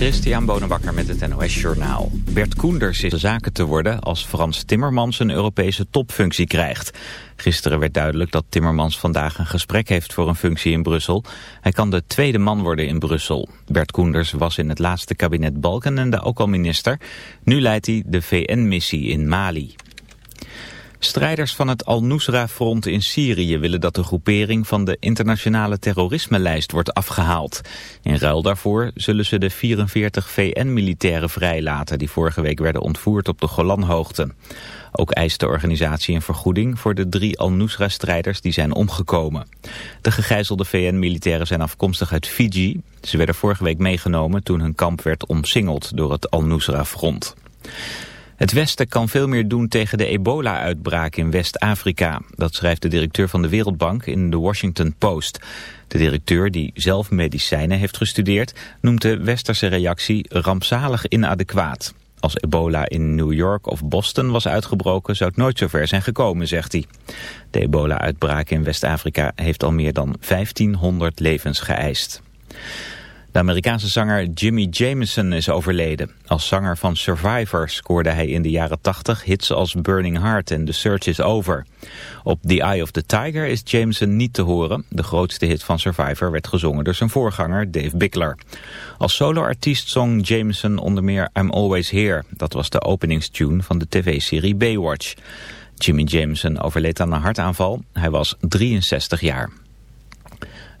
Christian Bonenbakker met het NOS Journaal. Bert Koenders is de zaken te worden als Frans Timmermans een Europese topfunctie krijgt. Gisteren werd duidelijk dat Timmermans vandaag een gesprek heeft voor een functie in Brussel. Hij kan de tweede man worden in Brussel. Bert Koenders was in het laatste kabinet Balkenende ook al minister. Nu leidt hij de VN-missie in Mali. Strijders van het Al-Nusra-front in Syrië willen dat de groepering van de internationale terrorisme-lijst wordt afgehaald. In ruil daarvoor zullen ze de 44 VN-militairen vrijlaten die vorige week werden ontvoerd op de Golanhoogte. Ook eist de organisatie een vergoeding voor de drie Al-Nusra-strijders die zijn omgekomen. De gegijzelde VN-militairen zijn afkomstig uit Fiji. Ze werden vorige week meegenomen toen hun kamp werd omsingeld door het Al-Nusra-front. Het Westen kan veel meer doen tegen de ebola-uitbraak in West-Afrika. Dat schrijft de directeur van de Wereldbank in de Washington Post. De directeur, die zelf medicijnen heeft gestudeerd, noemt de westerse reactie rampzalig inadequaat. Als ebola in New York of Boston was uitgebroken, zou het nooit zover zijn gekomen, zegt hij. De ebola-uitbraak in West-Afrika heeft al meer dan 1500 levens geëist. De Amerikaanse zanger Jimmy Jameson is overleden. Als zanger van Survivor scoorde hij in de jaren 80 hits als Burning Heart en The Search is Over. Op The Eye of the Tiger is Jameson niet te horen. De grootste hit van Survivor werd gezongen door zijn voorganger Dave Bickler. Als soloartiest zong Jameson onder meer I'm Always Here. Dat was de openingstune van de tv-serie Baywatch. Jimmy Jameson overleed aan een hartaanval. Hij was 63 jaar.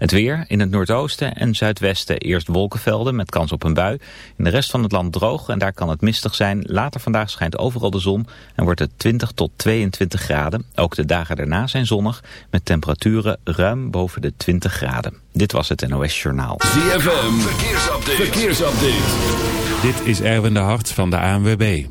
Het weer in het noordoosten en zuidwesten eerst wolkenvelden met kans op een bui. In de rest van het land droog en daar kan het mistig zijn. Later vandaag schijnt overal de zon en wordt het 20 tot 22 graden. Ook de dagen daarna zijn zonnig met temperaturen ruim boven de 20 graden. Dit was het NOS Journaal. ZFM, verkeersupdate. verkeersupdate. Dit is Erwin de Hart van de ANWB.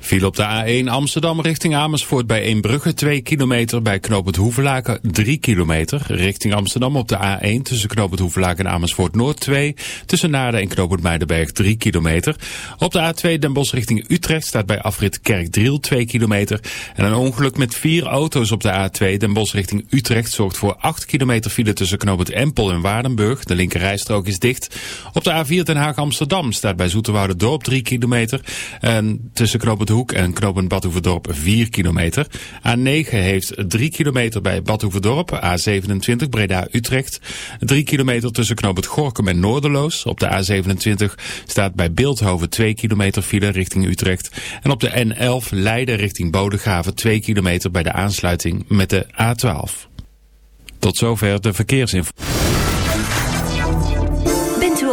Viel op de A1 Amsterdam richting Amersfoort bij Eembrugge 2 kilometer. Bij knooppunt Hoevelaken 3 kilometer. Richting Amsterdam op de A1 tussen knooppunt Hoevelaken en Amersfoort Noord 2. Tussen Naarden en knooppunt Meidenberg 3 kilometer. Op de A2 Den Bosch richting Utrecht staat bij afrit Kerkdriel 2 kilometer. En een ongeluk met vier auto's op de A2 Den Bosch richting Utrecht zorgt voor 8 kilometer file tussen knooppunt Empel en Waardenburg. De linkerrijstrook is dicht. Op de A4 Den Haag Amsterdam staat bij Dorp 3 kilometer. En tussen knooppunt Hoek en knooppunt Badhoevedorp 4 kilometer. A9 heeft 3 kilometer bij Badhoevedorp. A27 Breda-Utrecht. 3 kilometer tussen knooppunt Gorkum en Noorderloos. Op de A27 staat bij Beeldhoven 2 kilometer file richting Utrecht. En op de N11 Leiden richting Bodegraven 2 kilometer bij de aansluiting met de A12. Tot zover de verkeersinformatie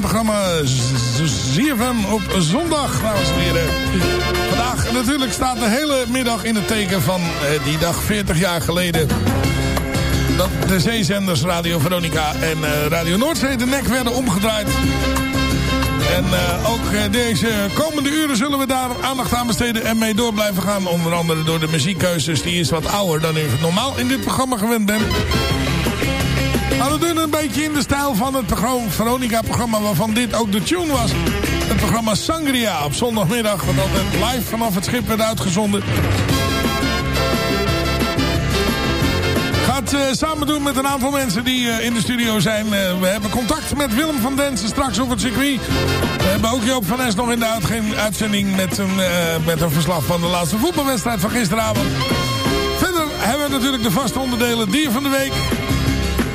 Programma ZFM op zondag, dames en heren. Vandaag natuurlijk staat de hele middag in het teken van eh, die dag 40 jaar geleden... dat de zeezenders Radio Veronica en uh, Radio Noordzee de nek werden omgedraaid. En ook deze komende uren zullen we daar aandacht aan besteden en mee door blijven gaan. Onder andere door de muziekkeuzes. Die is wat ouder dan u normaal in dit programma gewend bent. We doen een beetje in de stijl van het Veronica-programma waarvan dit ook de tune was. Het programma Sangria op zondagmiddag, wat altijd live vanaf het schip werd uitgezonden. Gaat uh, samen doen met een aantal mensen die uh, in de studio zijn. Uh, we hebben contact met Willem van Densen straks op het circuit. We hebben ook Joop van Es nog in de uitzending met een, met een verslag van de laatste voetbalwedstrijd van gisteravond. Verder hebben we natuurlijk de vaste onderdelen Dier van de Week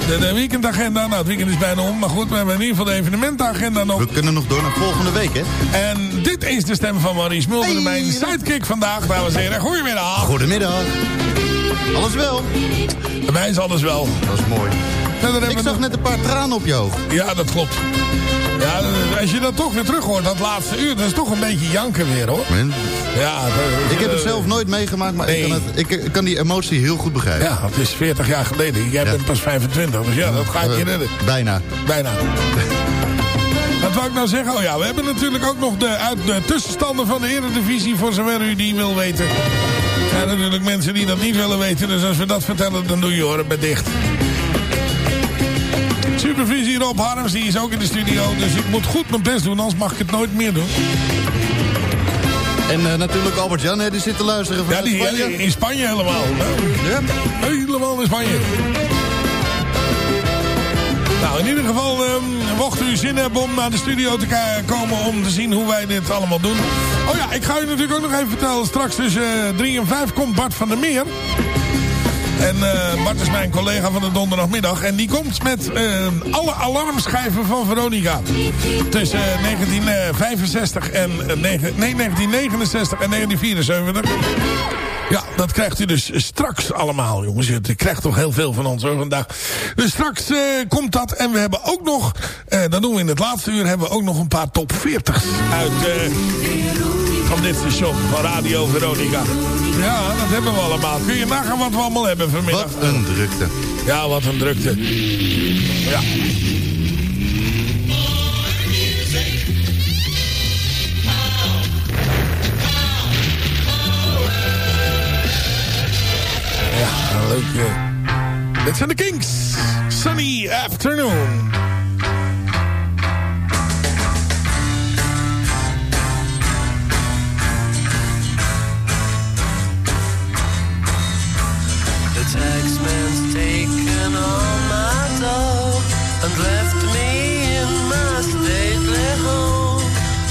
de, de, weekendagenda. Nou, het weekend is bijna om. Maar goed, we hebben in ieder geval de evenementagenda nog. We kunnen nog door naar volgende week, hè? En dit is de stem van Maurice Mulder, hey, mijn sidekick vandaag, dames en heren. Goedemiddag. Goedemiddag. Alles wel? Bij mij is alles wel. Dat is mooi. Ik zag net een paar tranen op je oog. Ja, dat klopt. Ja, als je dat toch weer terug hoort, dat laatste uur, dat is toch een beetje janken weer, hoor. Man. Ja, dat, ik heb het zelf nooit meegemaakt, maar nee. ik, kan het, ik, ik, kan die emotie heel goed begrijpen. Ja, het is 40 jaar geleden. Jij ja. bent pas 25, dus ja, dat gaat je redden. Bijna. Bijna. Wat wou ik nou zeggen? Oh ja, we hebben natuurlijk ook nog de, uit de tussenstanden van de Eredivisie, voor zover u die wil weten. Er zijn natuurlijk mensen die dat niet willen weten, dus als we dat vertellen, dan doe je horen bij dicht. Supervisie Rob Harms, die is ook in de studio. Dus ik moet goed mijn best doen, anders mag ik het nooit meer doen. En uh, natuurlijk Albert-Jan, die zit te luisteren van ja, die, Spanje. in Spanje helemaal. Ja. Helemaal in Spanje. Nou, in ieder geval, um, mocht u zin hebben om naar de studio te komen om te zien hoe wij dit allemaal doen. Oh ja, ik ga u natuurlijk ook nog even vertellen. Straks tussen 3 en 5 komt Bart van der Meer. En uh, Bart is mijn collega van de donderdagmiddag. En die komt met uh, alle alarmschijven van Veronica. Tussen uh, 1965 en... nee, 1969 en 1974. Ja, dat krijgt u dus straks allemaal, jongens. Je krijgt toch heel veel van ons hoor, vandaag. Dus straks komt dat. En we hebben ook nog, dat doen we in het laatste uur, hebben we ook nog een paar top 40's uit van dit station, van Radio Veronica. Ja, dat hebben we allemaal. Kun je nagaan wat we allemaal hebben vanmiddag. Wat een drukte. Ja, wat een drukte. Ja. Ja, leuk. Dit zijn de Kings. Sunny Afternoon. Taxman's taken all my dough and left me in my stately home,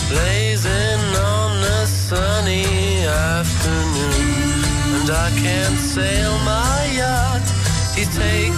blazing on a sunny afternoon. And I can't sail my yacht, he's taken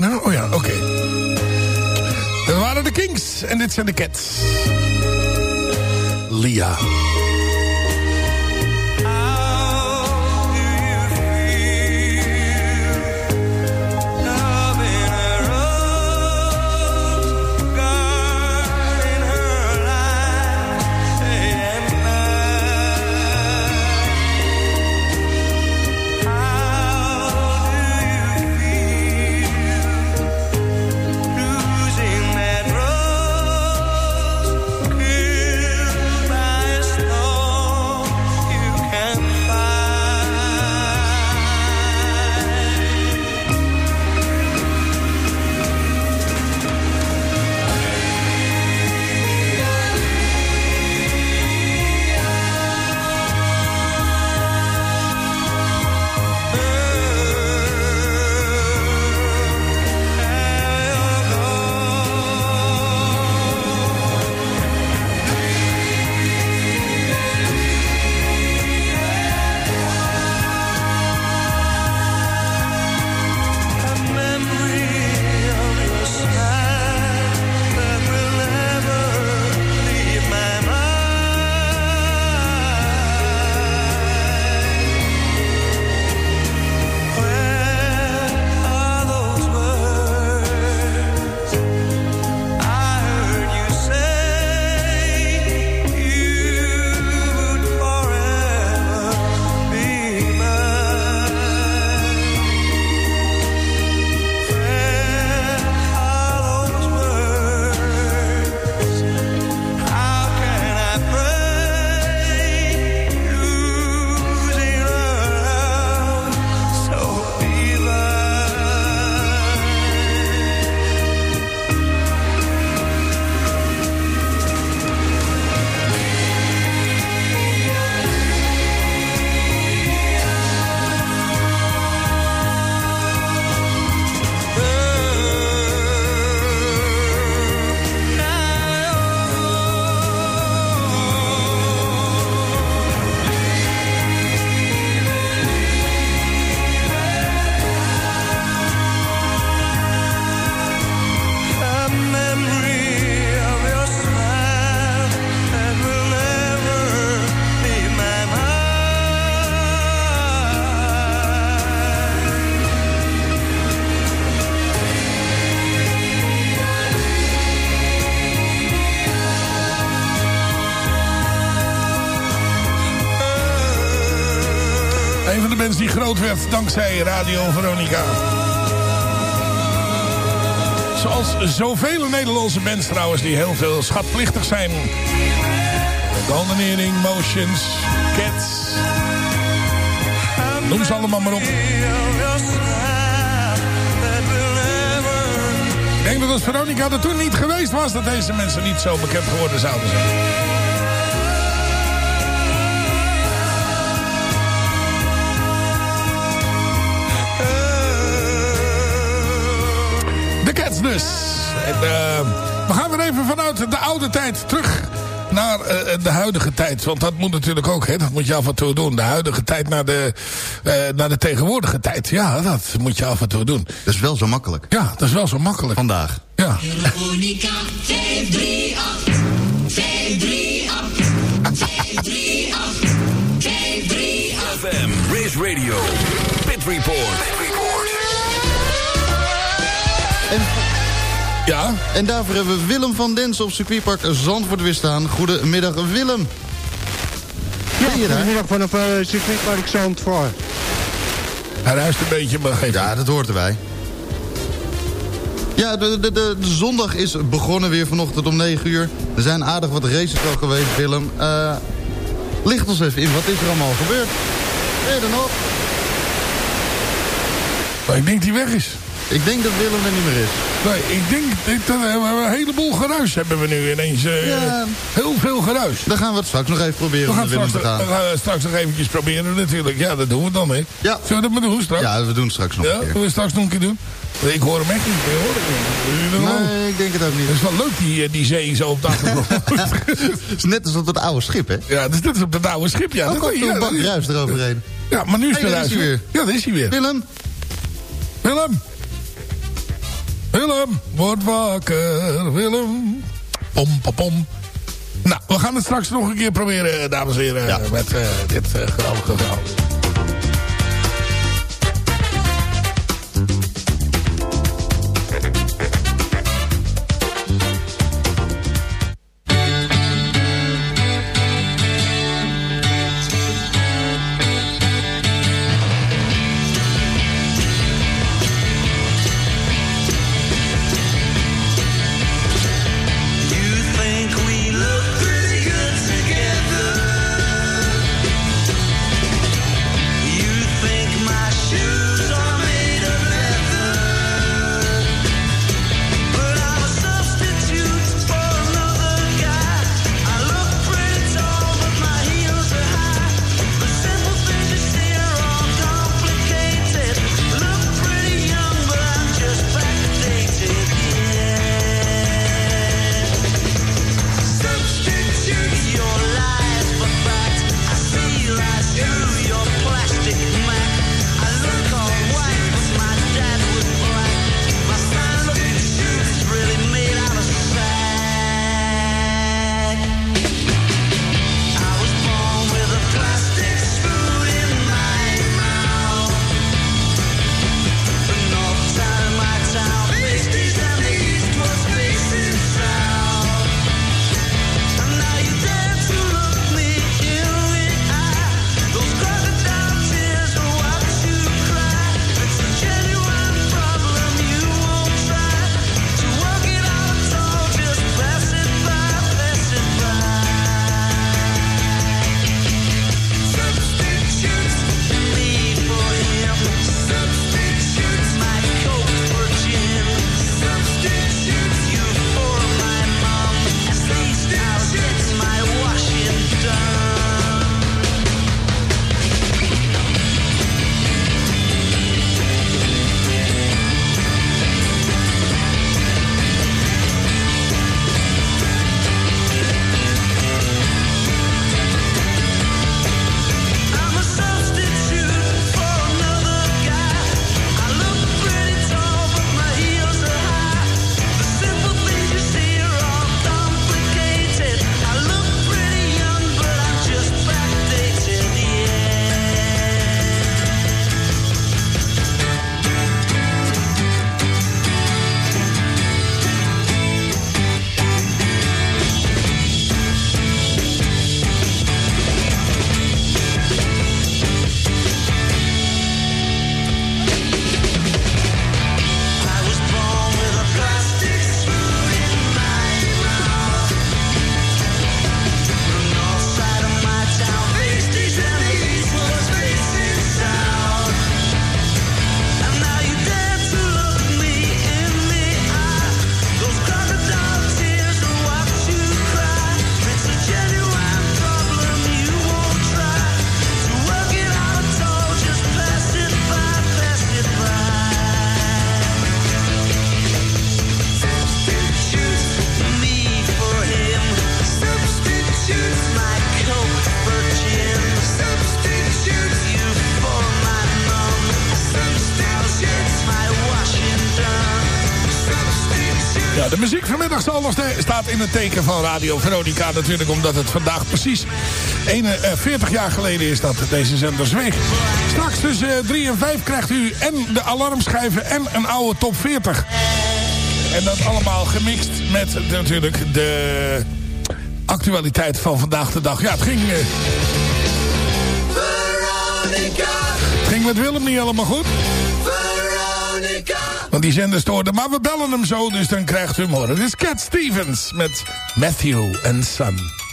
Nou? Oh ja, oké. Dat waren de Kings en dit zijn de Cats. Lia. Een van de mensen die groot werd dankzij Radio Veronica. Zoals zoveel Nederlandse bands trouwens die heel veel schatplichtig zijn. Golden Motions, Cats. Noem ze allemaal maar op. Ik denk dat als Veronica er toen niet geweest was... dat deze mensen niet zo bekend geworden zouden zijn. Cats dus. En, eh, we gaan weer even vanuit de oude tijd terug naar eh, de huidige tijd. Want dat moet natuurlijk ook, hè? dat moet je af en toe doen. De huidige tijd naar de, eh, naar de tegenwoordige tijd. Ja, dat moet je af en toe doen. Dat is wel zo makkelijk. Ja, dat is wel zo makkelijk. Vandaag. Ja. Veronica 538. 538. 538. 538. FM, Race Radio, Pit Report. En, Ja, en daarvoor hebben we Willem van Dens op circuitpark Zandvoort weer staan. Goedemiddag Willem. Ben je daar? Goedemiddag vanaf uh, circuitpark Zandvoort. hij ruist een beetje, maar geeft Ja, dat hoort erbij. Ja, de, de, de, de zondag is begonnen weer vanochtend om 9 uur. Er zijn aardig wat races al geweest, Willem. Eh licht ons even in, wat is er allemaal gebeurd? Er nog? Maar ik denk die weg is. Ik denk dat Willem er niet meer is. Nee, ik denk ik- dat we een heleboel geruis hebben we nu ineens. eh, Ja. Heel veel geruis. Dan gaan we het straks nog even proberen We om gaan, naar Willem straks, te gaan. we gaan straks nog eventjes proberen natuurlijk. Ja, dat doen we dan, hè. Ja. Zullen we dat maar doen straks? Ja, we doen het straks nog Ja, een keer. zullen we straks nog een keer doen? Ik hoor hem echt niet meer, hoor. Ik weet niet. Nee, ik denk het ook niet. Het is wel leuk, die, eh, die zee zo op de achtergrond. Het is net als op dat oude schip, hè? ja, dat is net als op dat oude schip, ja. Ook Dat- al ja, een bak dat- ruis eroverheen. Ja, maar nu is Hey, de is hij weer. Ja, daar is hij weer. Willem, Willem! Willem, word wakker, Willem. Pom, pom, pom. Nou, we gaan het straks nog een keer proberen, dames en heren, Ja. met eh, dit eh, geweldige verhaal. De muziek vanmiddag zal nog staat in het teken van Radio Veronica natuurlijk. Omdat het vandaag precies 41 jaar geleden is dat deze zender zweeg. Straks tussen 3 en 5 krijgt u en de alarmschijven en een oude top 40. En dat allemaal gemixt met natuurlijk de actualiteit van vandaag de dag. Ja, het ging, eh, het ging met Willem niet helemaal goed. Want die zender stoorde. Maar we bellen hem zo, dus dan krijgt u hem horen. Dit is Cat Stevens met Matthew and Son.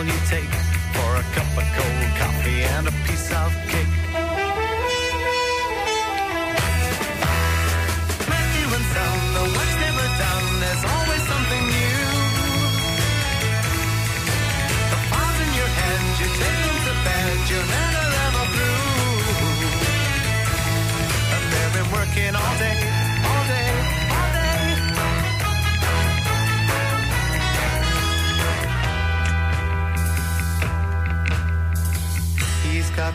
All you take for a cup of cold coffee and a piece of cake.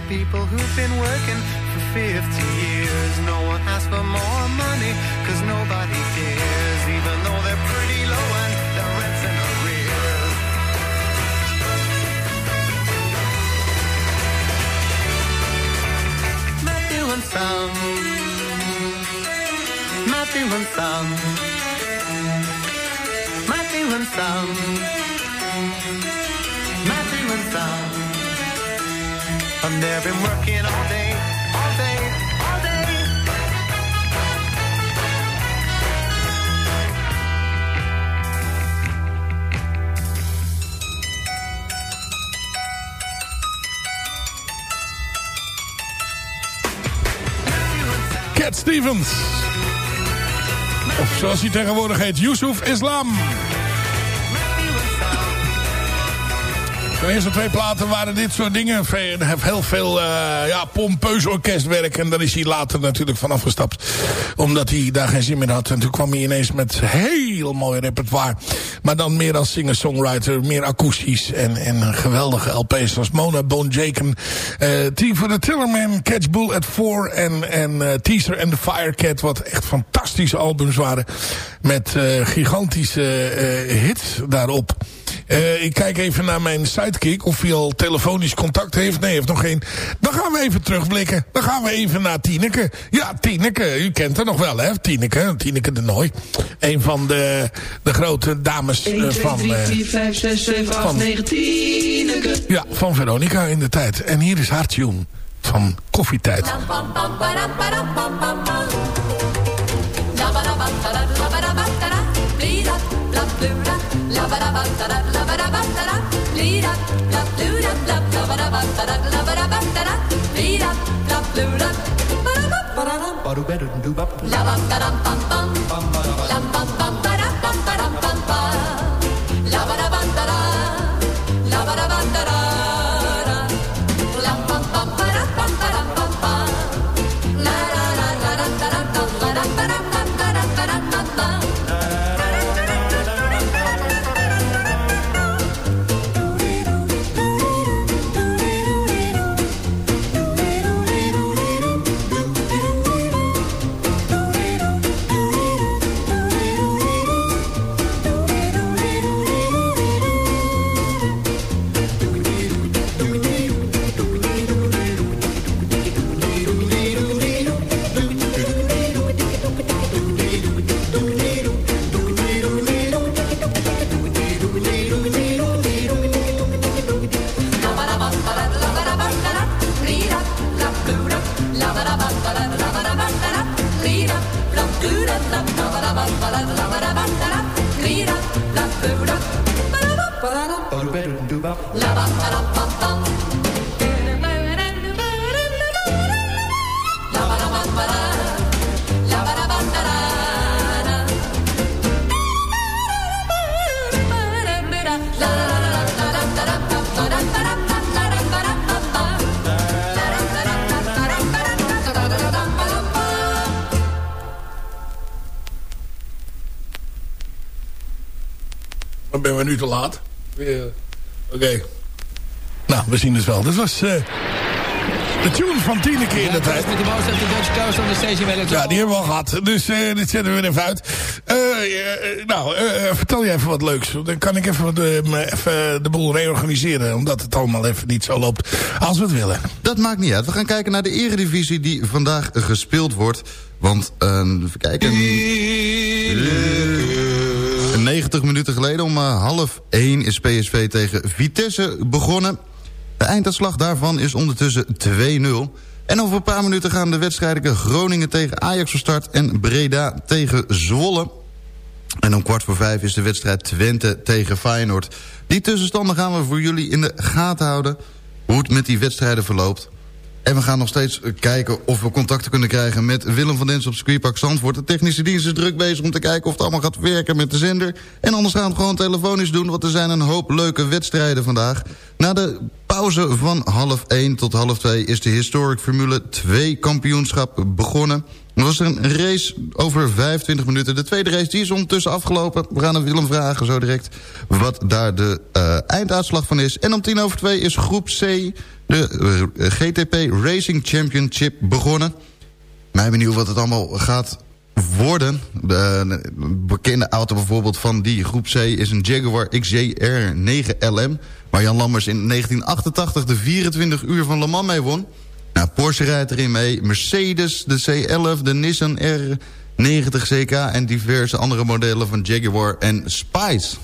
People who've been working for 50 years. No one asks for more money, cause nobody cares, even though they're pretty low and their rent's in arrears. Matthew and Son. Matthew and Son. Matthew and Son. Matthew and Son. And they've been working all day, all day, all day. Cat Stevens. Of zoals hij tegenwoordig Yusuf Islam. De eerste twee platen waren dit soort dingen. Heeft heel veel eh, ja, pompeus orkestwerk. En daar is hij later natuurlijk van afgestapt. Omdat hij daar geen zin meer had. En toen kwam hij ineens met heel mooi repertoire. Maar dan meer als singer-songwriter. Meer akoestisch. En, en geweldige LP's zoals Mona, Bone Jaken. eh Team for the Tillerman, Catch Bull at Four. En, en eh, Teaser and the Firecat. Wat echt fantastische albums waren. Met gigantische hits daarop. Eh, ik kijk even naar mijn sidekick of hij al telefonisch contact heeft. Nee, heeft nog geen. Dan gaan we even terugblikken. Dan gaan we even naar Tieneke. Ja, Tieneke. u kent haar nog wel hè, Tieneke. Tieneke de Nooi. Een van de, de grote dames 1, 2, eh, van... 3, 4, 5, 6, 7, 8, 9, Tineke. Ja, van Veronica in de tijd. En hier is haar van Koffietijd. La ba ba Ba-do-ba-dum-doo-bop. La-bum-da-dum-bum-bum. Bum-ba-da-bum. la bam, ba, la. Dan ben we nu te laat. Weer Oké. Nou, we zien het wel. Dit was eh, de tune van Tineke in de tijd. Met de the Dutch coast on the station manager. Ja, die hebben we al gehad. Dus eh, dit zetten we weer even uit. Eh, eh, nou, vertel je even wat leuks. Dan kan ik even, de, me even de boel reorganiseren. Omdat het allemaal even niet zo loopt als we het willen. Dat maakt niet uit. We gaan kijken naar de eredivisie die vandaag gespeeld wordt. Want, eh, even kijken... 90 minuten geleden om eh, half 1 is PSV tegen Vitesse begonnen. De einduitslag daarvan is ondertussen 2-0. En over een paar minuten gaan de wedstrijden Groningen tegen Ajax van start... en Breda tegen Zwolle. En om kwart voor vijf is de wedstrijd Twente tegen Feyenoord. Die tussenstanden gaan we voor jullie in de gaten houden. Hoe het met die wedstrijden verloopt. En we gaan nog steeds eh, kijken of we contacten kunnen krijgen met Willem van Dens op Squeepak Zandvoort. De technische dienst is druk bezig om te kijken of het allemaal gaat werken met de zender. En anders gaan we het gewoon telefonisch doen, want er zijn een hoop leuke wedstrijden vandaag. Na de pauze van half 1 tot half 2 is de Historic Formule 2 kampioenschap begonnen. Er was een race over 25 minuten. De tweede race die is ondertussen afgelopen. We gaan aan Willem vragen zo direct wat daar de eh, einduitslag van is. En om tien over twee is groep C, de eh, GTP Racing Championship, begonnen. Mij benieuwd wat het allemaal gaat worden. De bekende auto bijvoorbeeld van die groep C is een Jaguar XJR 9LM... waar Jan Lammers in 1988 de 24 uur van Le Mans mee won... Nou, Porsche rijdt erin mee. Mercedes, de C11, de Nissan R90 CK... en diverse andere modellen van Jaguar en Spice.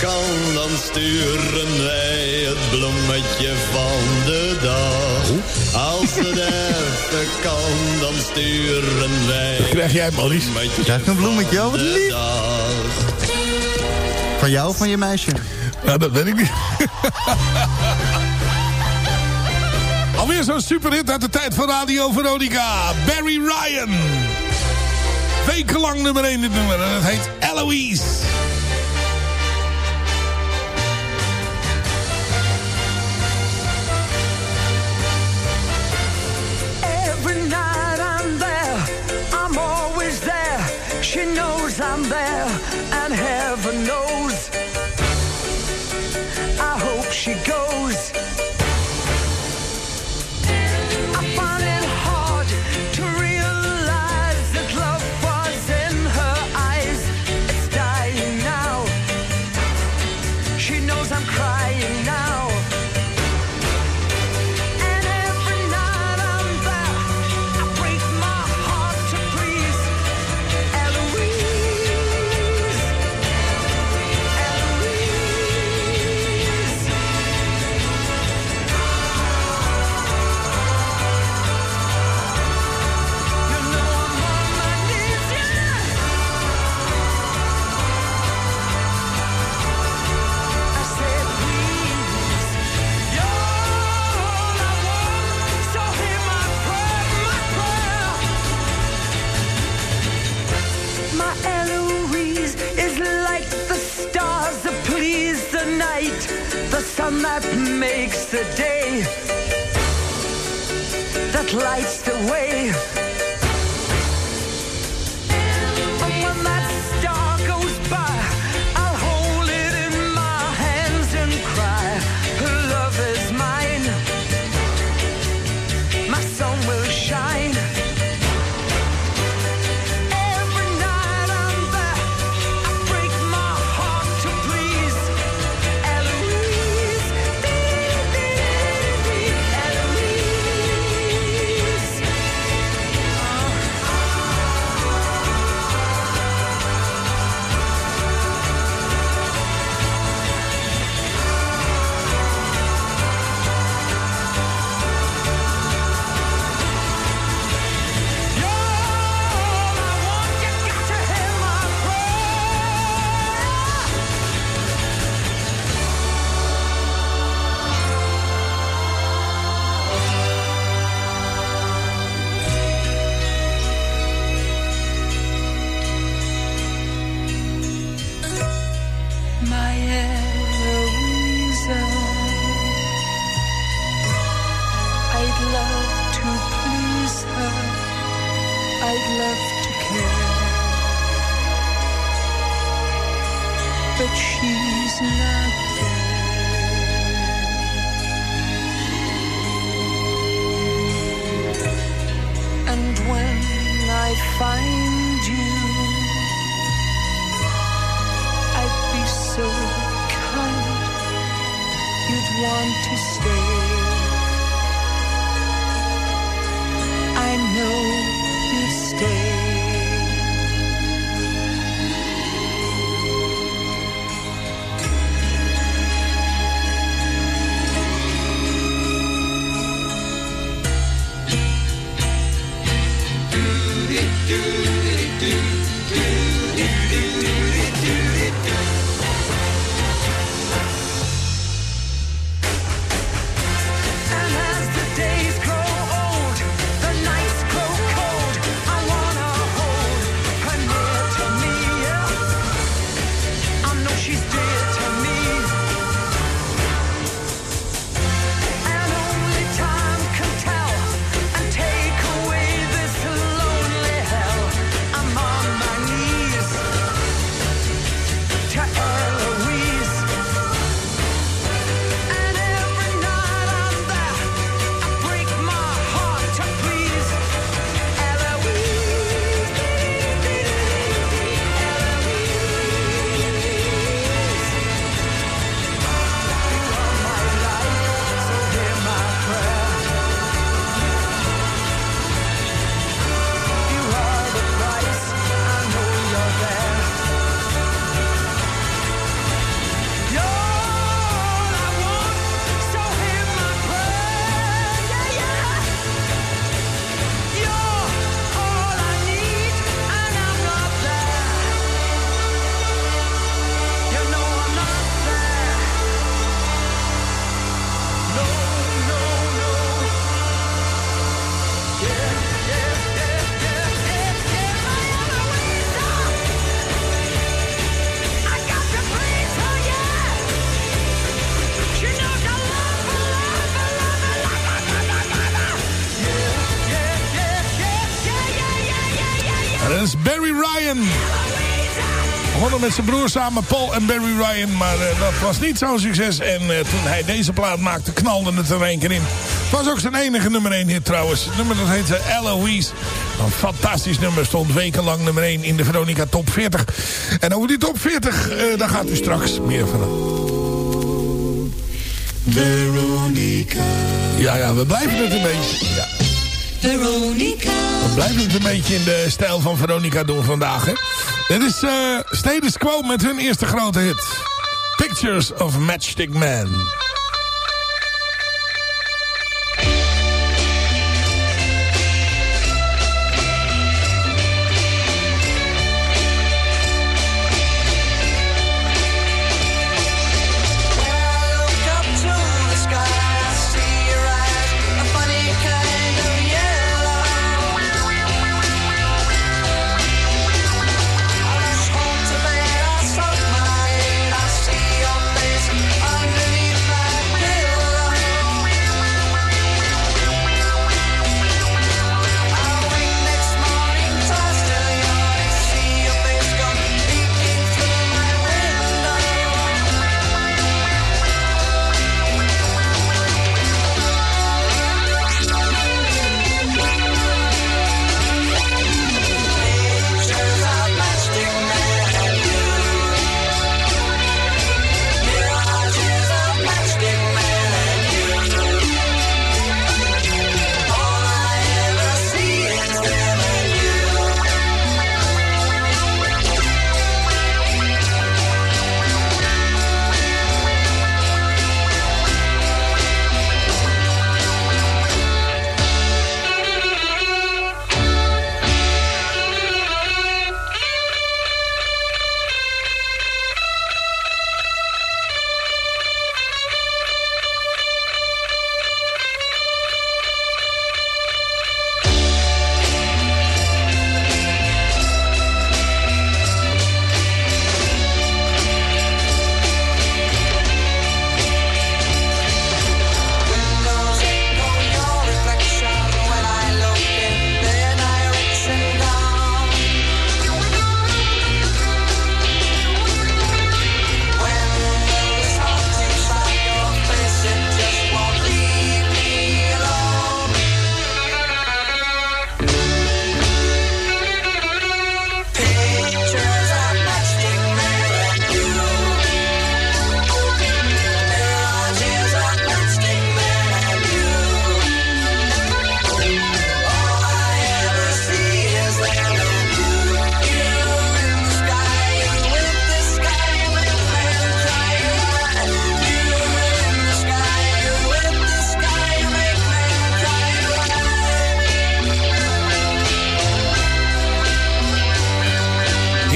Kan, dan sturen wij het bloemetje van de dag. Als het even kan, dan sturen wij... Krijg jij, Maurice? Krijg een bloemetje? Oh, wat lief. Van jou of van je meisje? Ja, dat weet ik niet. Alweer zo'n superhit uit de tijd van Radio Veronica. Barry Ryan. Wekenlang nummer 1 dit nummer. En dat heet Eloise. Makes the day, that lights the way. Met zijn broer samen, Paul en Barry Ryan. Maar eh, dat was niet zo'n succes. En eh, toen hij deze plaat maakte, knalde het er een keer in. Het was ook zijn enige nummer 1 hit trouwens. Het nummer dat heette Eloise. Een fantastisch nummer. Stond wekenlang nummer 1 in de Veronica Top 40. En over die Top 40, eh, daar gaat u straks meer van. Veronica. Ja, ja, we blijven het een beetje. Ja. Veronica. We blijven het een beetje in de stijl van Veronica doen vandaag. Hè? Dit is Status Quo met hun eerste grote hit. Pictures of Matchstick Man.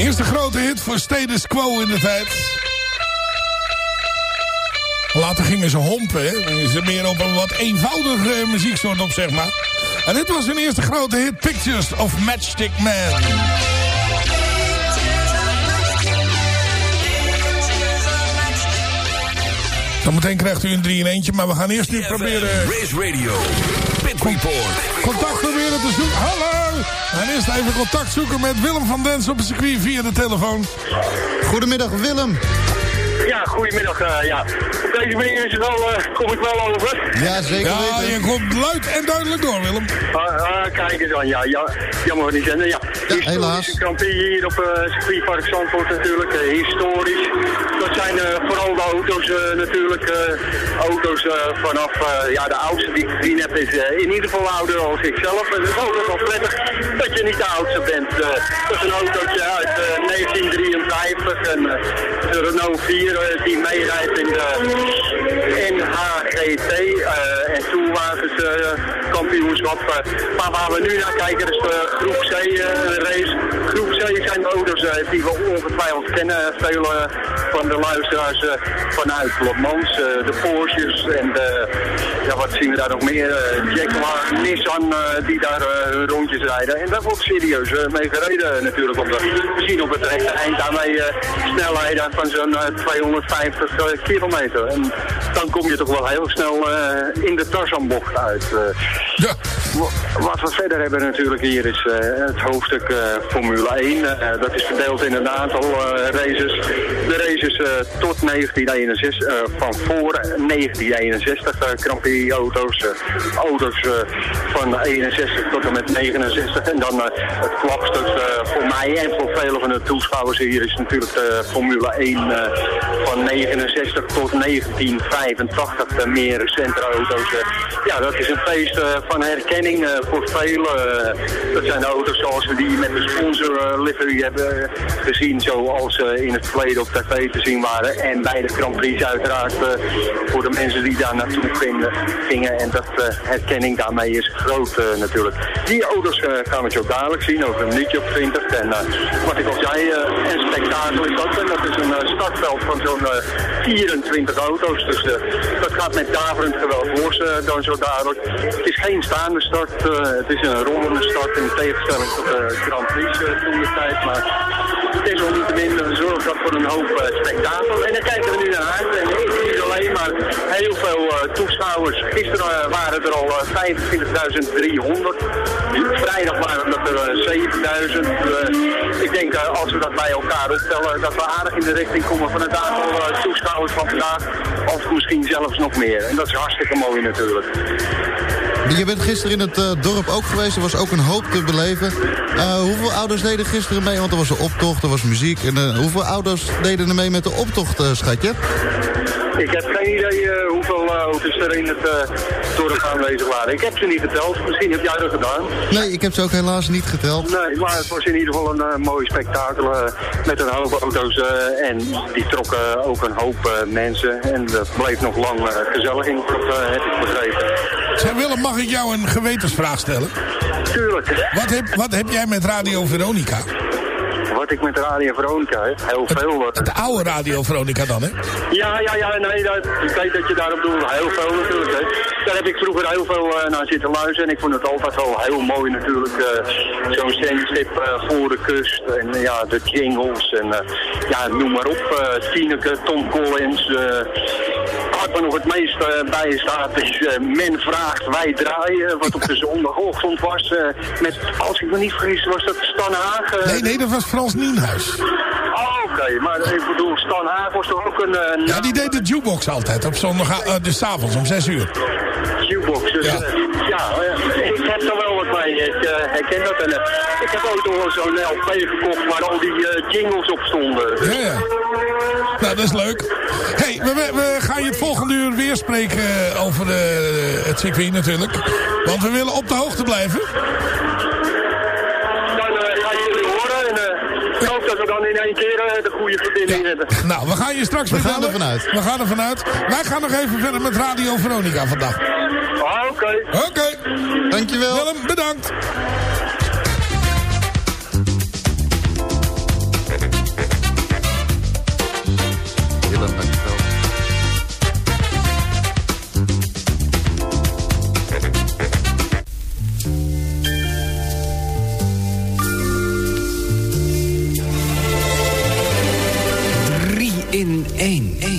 Grote hit voor Status Quo in de tijd. Later gingen ze hompen, hè. Dan gingen ze meer op een wat eenvoudige muzieksoort op, zeg maar. En dit was hun eerste grote hit, Pictures of Matchstick Man. Zometeen krijgt u een 3 in eentje, maar we gaan eerst nu proberen... Race Radio, Pit Report. Contact proberen te zoeken. Hallo! En eerst even contact zoeken met Willem van Dens op het circuit via de telefoon. Goedemiddag Willem. Ja, goedemiddag. eh, ja. Op deze manier is het wel, eh, kom ik wel over. Ja, zeker Ja, weten. je komt luid en duidelijk door, Willem. Ah, ah, kijk eens aan, ja, ja. Jammer van die zender, ja. helaas. Kampie hier op eh circuitpark Zandvoort natuurlijk, eh, historisch. Dat zijn eh, vooral de auto's eh, natuurlijk, eh, auto's eh, vanaf, eh, ja, de oudste die ik gezien heb is in ieder geval ouder als ik zelf. En het is ook wel prettig dat je niet de oudste bent. Eh, dat is een autootje uit 1953 en eh, de Renault 4 eh, die meerijdt in de NHGT eh, en toewagens eh, kampioenschap. Eh, maar waar we nu naar kijken is de groep C eh, race. Groep C zijn auto's eh, die we ongetwijfeld kennen. Vele van de luisteraars eh, vanuit Le Mans, eh, de Porsches en de, ja, wat zien we daar nog meer? Eh, Jaguar, Nissan eh, die daar eh, rondjes rijden. En daar wordt serieus eh, mee gereden natuurlijk. Om we zien op het rechte eind daarmee eh, snelheden van zo'n eh, 250 eh, kilometer. En dan kom je toch wel heel snel eh, in de Tarzanbocht uit. eh. Wa- Wat we verder hebben natuurlijk hier is eh, het hoofdstuk eh, Formule 1. Eh, dat is verdeeld in een aantal races. De races tot 1961, eh, van voor 1961 eh, Grand Prix auto's. auto's van 61 tot en met 69. En dan het klapstuk voor mij en voor vele van de toeschouwers hier is natuurlijk de Formule 1 eh, van 69 tot 1985. De meer recente auto's. eh. ja, dat is een feest eh, van herkenning eh, voor velen. Eh, dat zijn de auto's zoals we die met de sponsor eh, livery hebben gezien. Zoals in het verleden op tv te zien waren. En bij de Grand Prix uiteraard eh, voor de mensen die daar naartoe gingen. En dat eh, herkenning daarmee is groot eh, natuurlijk. Die auto's eh, gaan we zo dadelijk zien over een minuutje of 20. En eh, wat ik al zei, eh, een spektakel is dat. Dat is een eh, startveld van zo'n eh, 24 auto's. Dus eh, dat gaat met daverend geweld los eh, dan zo dadelijk. Het is geen staande start. eh, het is een rollende start in tegenstelling tot de Grand Prix eh, toen de tijd. Maar het is onniettemin zorgt dat voor een hoop eh, spektakel. En daar kijken we nu naar uit. En niet alleen maar heel veel eh, toeschouwers. Gisteren eh, waren er al eh, 25.300. Vrijdag waren dat er eh, 7.000. Eh, ik denk als we dat bij elkaar optellen dat we aardig in de richting komen van het aantal toeschouwers van vandaag. Of misschien zelfs nog meer. En dat is hartstikke mooi natuurlijk. Je bent gisteren in het eh, dorp ook geweest. Er was ook een hoop te beleven. Eh, hoeveel ouders deden gisteren mee? Want er was een optocht, er was muziek. En, eh, hoeveel ouders deden er mee met de optocht, schatje? Ik heb geen idee hoeveel auto's er in het dorp aanwezig waren. Ik heb ze niet geteld. Misschien heb jij dat gedaan. Nee, ik heb ze ook helaas niet geteld. Nee, maar het was in ieder geval een mooi spektakel met een hoop auto's. en die trokken ook een hoop mensen. En dat bleef nog lang gezellig in, heb ik begrepen. Zeg Willem, mag ik jou een gewetensvraag stellen? Tuurlijk. Wat heb, wat heb jij met Radio Veronica? Wat ik met Radio Veronica heb, heel veel. De oude Radio Veronica dan, hè? Ja, ja, ja, nee, dat, ik weet dat je daarop doet. Heel veel natuurlijk. Hè. Daar heb ik vroeger heel veel eh, naar zitten luisteren. En ik vond het altijd wel heel mooi natuurlijk. eh, Zo'n zendstip eh, voor de kust. En ja, de jingles. En ja, noem maar op. Tineke, Tom Collins. Eh wat me nog het meest eh, bij staat is eh, Men vraagt, wij draaien. Wat op de zondagochtend was. eh, met, als ik me niet vergis, was dat Stan Haag. eh, Nee, nee, dat was Frans Nienhuis. Oh, oké. Maar ik bedoel, Stan Haag was toch ook een... eh, Ja, die deed de jukebox altijd op zondag, eh, dus avonds om 6 uur. Jukebox. Dus, Ja. ja, eh, ik heb er wel wat mee. Ik eh, herken dat. En, ik heb ook nog zo'n LP gekocht waar al die eh, jingles op stonden. Ja, ja. Nou, dat is leuk. hey, we, we, gaan je het volgende uur weer spreken over eh, het circuit natuurlijk. Want we willen op de hoogte blijven. We dan in één keer eh, de goede verbinding hebben. Nou, we gaan je straks We weer gaan bellen. er vanuit. We gaan er vanuit. Wij gaan nog even verder met Radio Veronica vandaag. Ah, oké. Oké. Dankjewel. Willem, bedankt. In 1.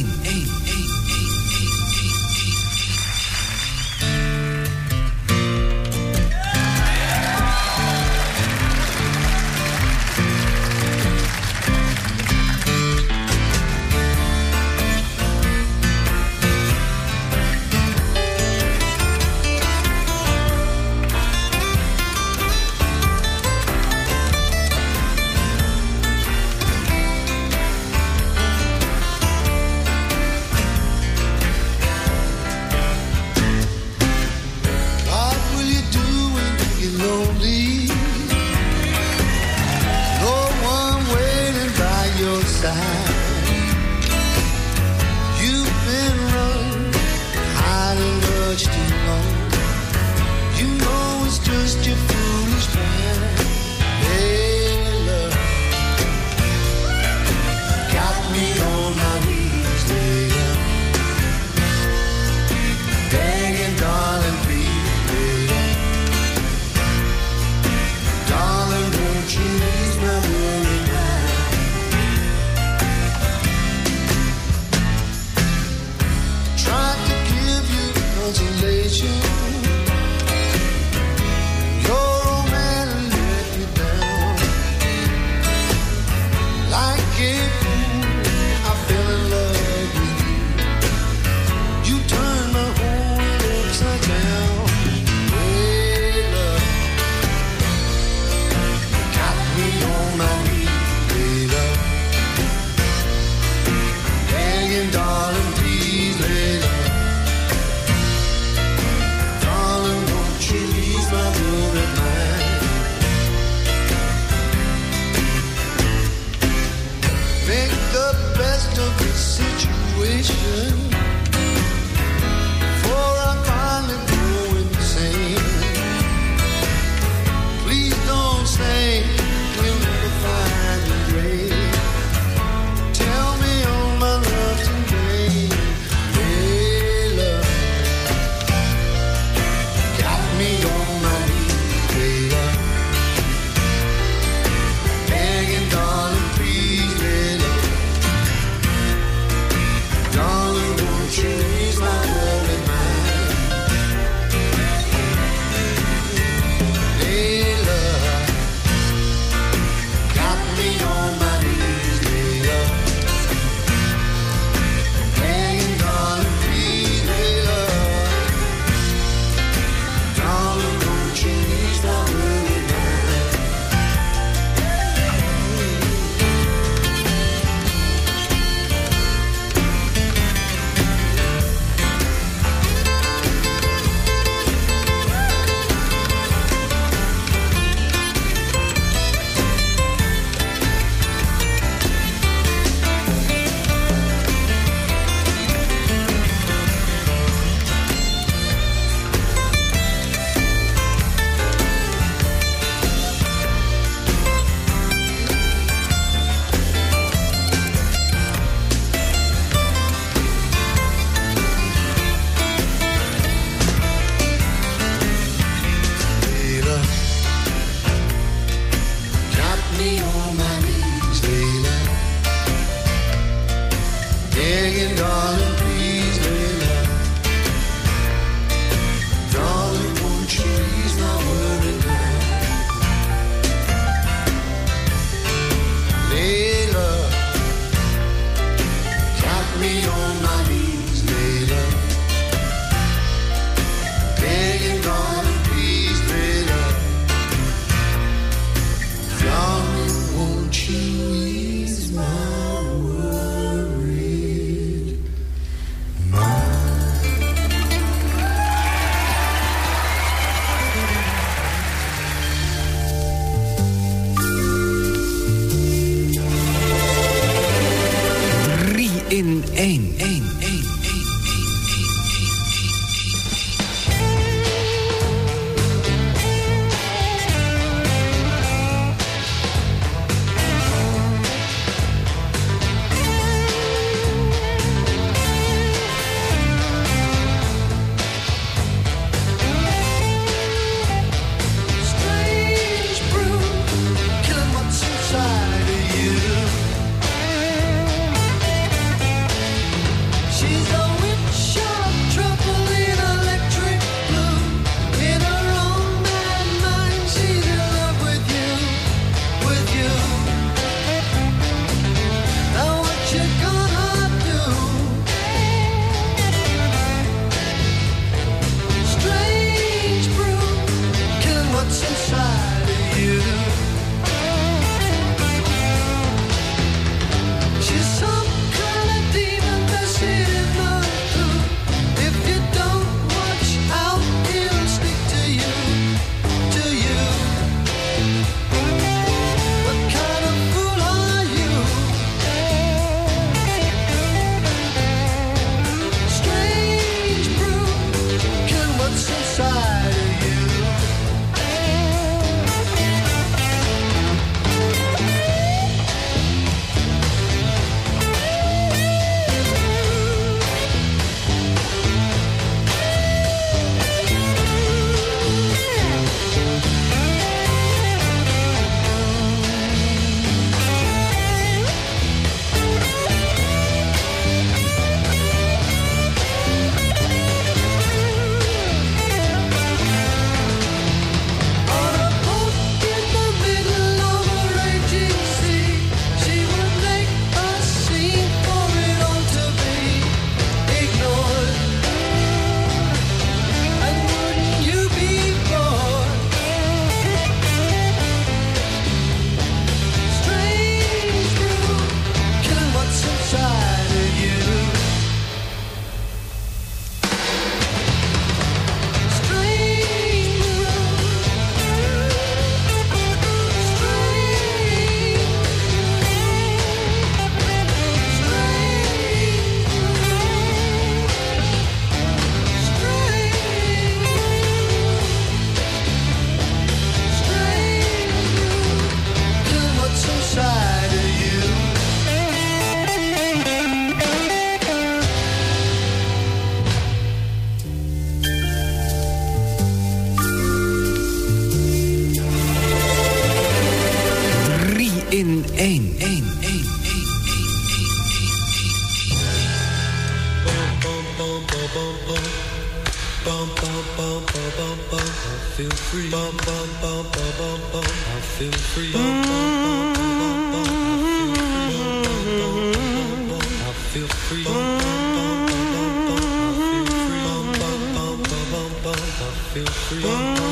Feel free.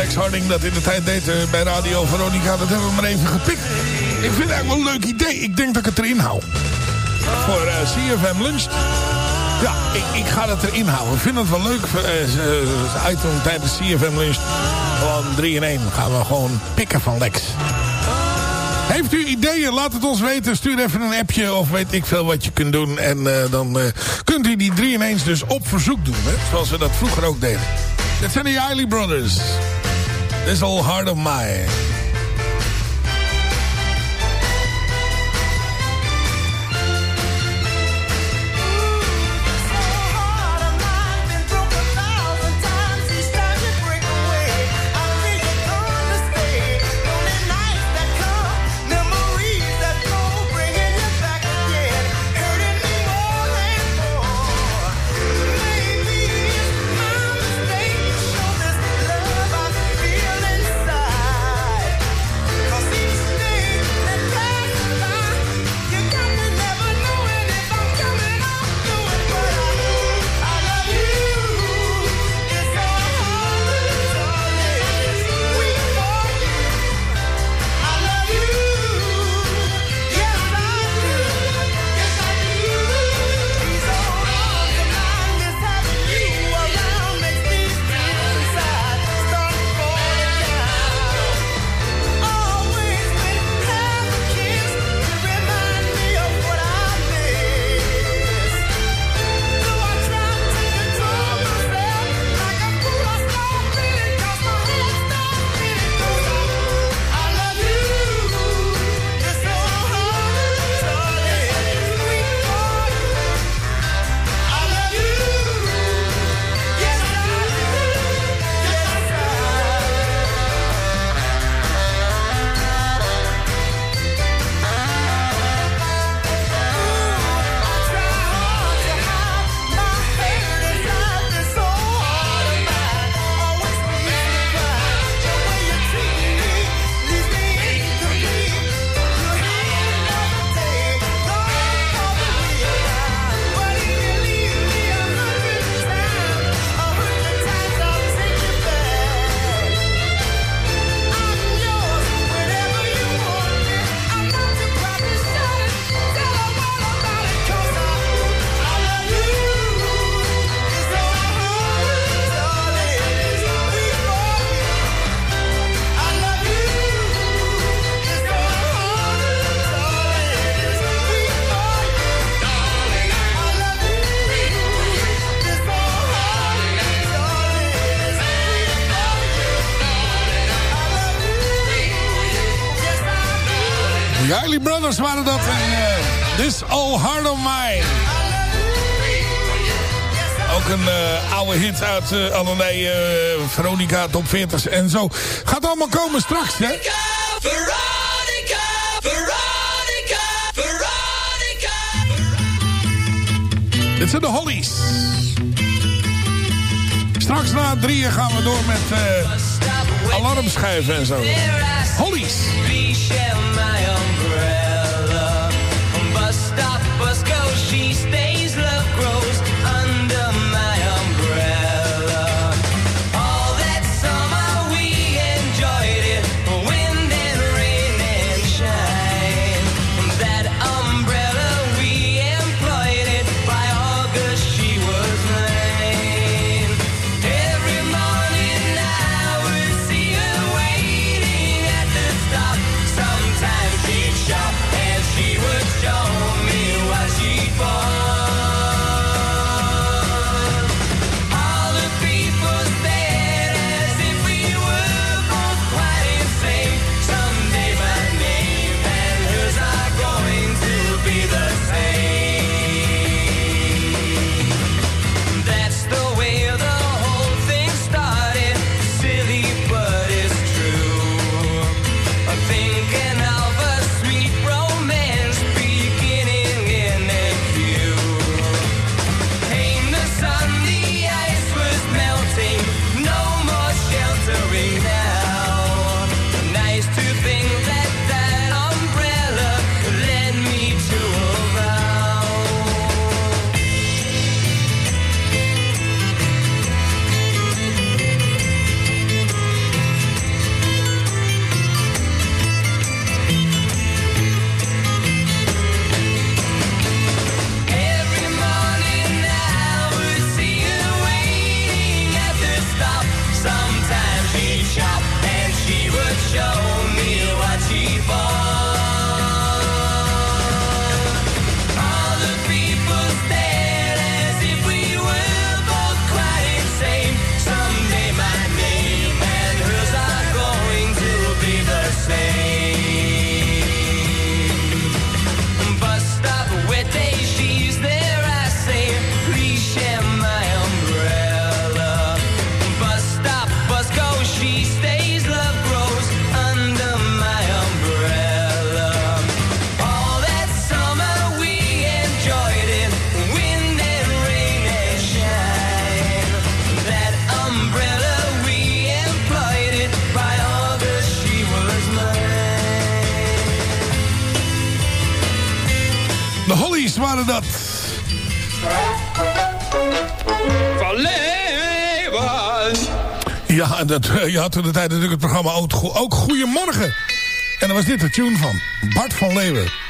Lex Harding dat in de tijd deed eh, bij Radio Veronica. Dat hebben we maar even gepikt. Ik vind het eigenlijk wel een leuk idee. Ik denk dat ik het erin hou. Voor eh, CFM Lunch. Ja, ik, ik ga het erin houden. Ik vind het wel leuk. eh, item tijdens CFM Lunch. Gewoon 3 in 1. Gaan we gewoon pikken van Lex. Heeft u ideeën? Laat het ons weten. Stuur even een appje of weet ik veel wat je kunt doen. En dan kunt u die 3 in 1 dus op verzoek doen. Hè? Zoals we dat vroeger ook deden. Dit zijn de Eiley Brothers. This Old Heart of Mine. inderdaad eh, uh, allerlei uh, Veronica top 40's en zo. Gaat allemaal komen straks, hè? Veronica, Veronica, Veronica, Veronica. Dit zijn de Hollies. Straks na drieën gaan we door met uh, alarmschuiven en zo. Hollies. Stop, bus go, she stays dat, eh, je had toen de tijd natuurlijk het programma ook, ook Goedemorgen. En daar was dit de tune van. Bart van Leeuwen.